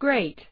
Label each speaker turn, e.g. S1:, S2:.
S1: Great.